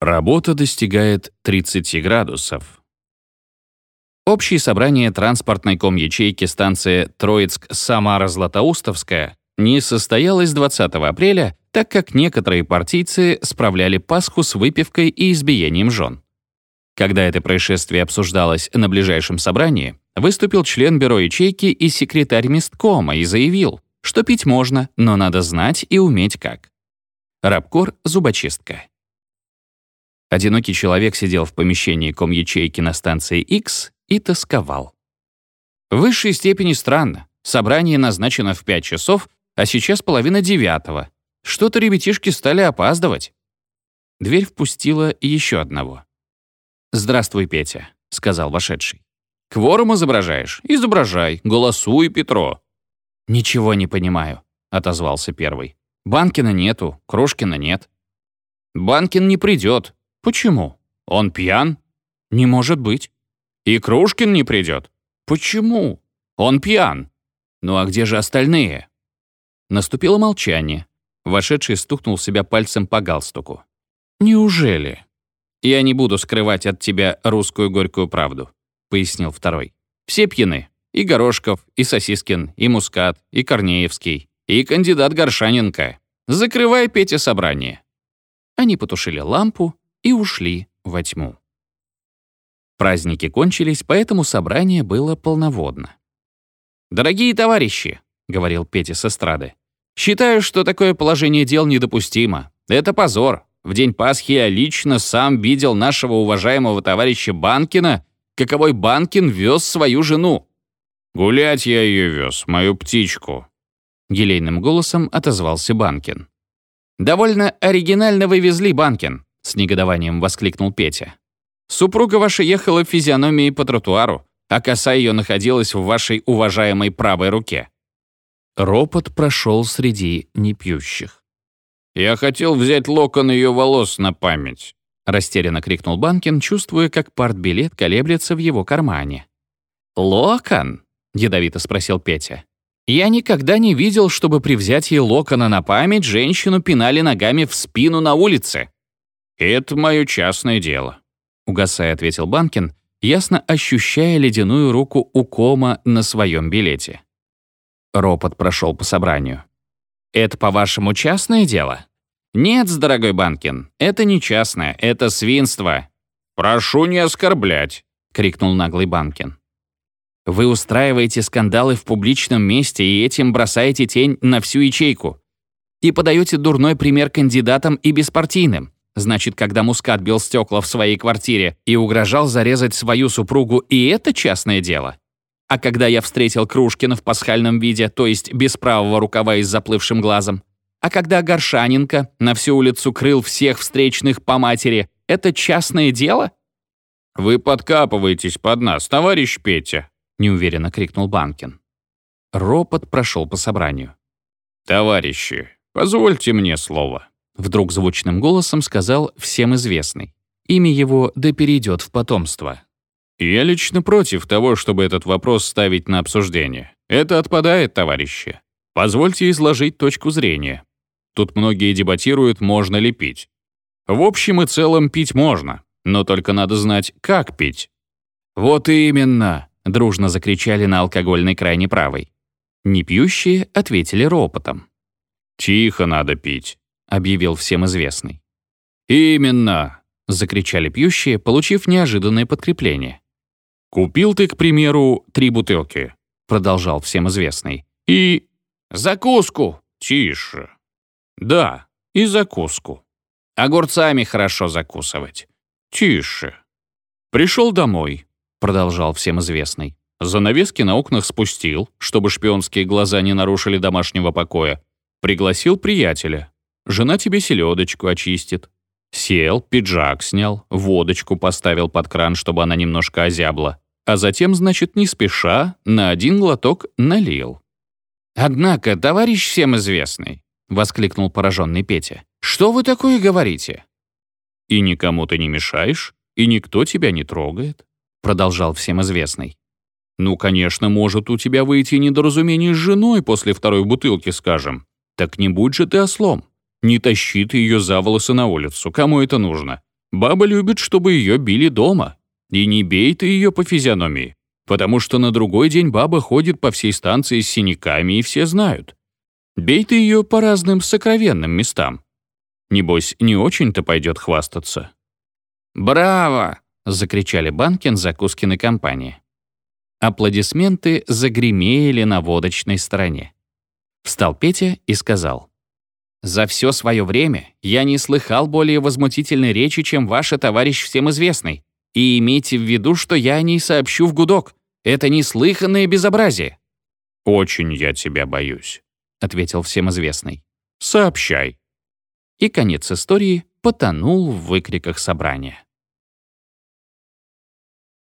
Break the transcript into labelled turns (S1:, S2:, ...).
S1: Работа достигает 30 градусов. Общее собрание транспортной ком-ячейки станции Троицк-Самара-Златоустовская не состоялось 20 апреля, так как некоторые партийцы справляли Пасху с выпивкой и избиением жен. Когда это происшествие обсуждалось на ближайшем собрании, выступил член бюро ячейки и секретарь месткома и заявил, что пить можно, но надо знать и уметь как. Рабкор — зубочистка. Одинокий человек сидел в помещении ком-ячейки на станции X и тосковал. В высшей степени странно. Собрание назначено в 5 часов, а сейчас половина девятого. Что-то ребятишки стали опаздывать. Дверь впустила еще одного. «Здравствуй, Петя», — сказал вошедший. «Кворум изображаешь? Изображай. Голосуй, Петро». «Ничего не понимаю», — отозвался первый. «Банкина нету, Крошкина нет». «Банкин не придет. Почему? Он пьян?» «Не может быть». «И Крушкин не придет?» «Почему? Он пьян». «Ну а где же остальные?» Наступило молчание. Вошедший стукнул себя пальцем по галстуку. «Неужели?» «Я не буду скрывать от тебя русскую горькую правду», — пояснил второй. «Все пьяны. И Горошков, и Сосискин, и Мускат, и Корнеевский, и кандидат Горшаненко. Закрывай, Петя, собрание». Они потушили лампу и ушли во тьму. Праздники кончились, поэтому собрание было полноводно. «Дорогие товарищи», — говорил Петя с эстрады, «считаю, что такое положение дел недопустимо. Это позор. В день Пасхи я лично сам видел нашего уважаемого товарища Банкина, каковой Банкин вез свою жену. «Гулять я ее вез, мою птичку», — елейным голосом отозвался Банкин. «Довольно оригинально вы везли, Банкин», — с негодованием воскликнул Петя. «Супруга ваша ехала в физиономии по тротуару, а коса ее находилась в вашей уважаемой правой руке». Ропот прошел среди непьющих. «Я хотел взять локон ее волос на память», — растерянно крикнул Банкин, чувствуя, как партбилет колеблется в его кармане. «Локон?» — ядовито спросил Петя. «Я никогда не видел, чтобы при взятии локона на память женщину пинали ногами в спину на улице». «Это мое частное дело», — угасая ответил Банкин, ясно ощущая ледяную руку Укома на своем билете. Ропот прошел по собранию. Это, по-вашему, частное дело? Нет, дорогой Банкин, это не частное, это свинство. Прошу не оскорблять, крикнул наглый Банкин. Вы устраиваете скандалы в публичном месте и этим бросаете тень на всю ячейку. И подаете дурной пример кандидатам и беспартийным. Значит, когда Мускат бил стекла в своей квартире и угрожал зарезать свою супругу, и это частное дело? А когда я встретил Крушкина в пасхальном виде, то есть без правого рукава и с заплывшим глазом, а когда Горшаненко на всю улицу крыл всех встречных по матери, это частное дело? «Вы подкапываетесь под нас, товарищ Петя», — неуверенно крикнул Банкин. Ропот прошел по собранию. «Товарищи, позвольте мне слово», — вдруг звучным голосом сказал всем известный. Имя его да перейдет в потомство. Я лично против того, чтобы этот вопрос ставить на обсуждение. Это отпадает, товарищи. Позвольте изложить точку зрения. Тут многие дебатируют, можно ли пить. В общем и целом пить можно, но только надо знать, как пить. «Вот именно!» — дружно закричали на алкогольной крайне правой. Непьющие ответили ропотом. «Тихо надо пить», — объявил всем известный. «Именно!» — закричали пьющие, получив неожиданное подкрепление. «Купил ты, к примеру, три бутылки», — продолжал всем известный. «И...» «Закуску!» «Тише». «Да, и закуску. Огурцами хорошо закусывать». «Тише». «Пришел домой», — продолжал всем известный. Занавески на окнах спустил, чтобы шпионские глаза не нарушили домашнего покоя. Пригласил приятеля. Жена тебе селедочку очистит. Сел, пиджак снял, водочку поставил под кран, чтобы она немножко озябла. А затем, значит, не спеша, на один глоток налил. «Однако, товарищ всем известный», — воскликнул пораженный Петя, «что вы такое говорите?» «И никому ты не мешаешь, и никто тебя не трогает», — продолжал всем известный. «Ну, конечно, может у тебя выйти недоразумение с женой после второй бутылки, скажем. Так не будь же ты ослом. Не тащи ее за волосы на улицу, кому это нужно? Баба любит, чтобы ее били дома. И не бей ты ее по физиономии, потому что на другой день баба ходит по всей станции с синяками, и все знают. Бей ты ее по разным сокровенным местам. Небось, не очень-то пойдет хвастаться. «Браво!» — закричали Банкин, Закускин и компания. Аплодисменты загремели на водочной стороне. Встал Петя и сказал. «За все свое время я не слыхал более возмутительной речи, чем ваша товарищ всем известный. И имейте в виду, что я о ней сообщу в гудок. Это неслыханное безобразие». «Очень я тебя боюсь», — ответил всем известный. «Сообщай». И конец истории потонул в выкриках собрания.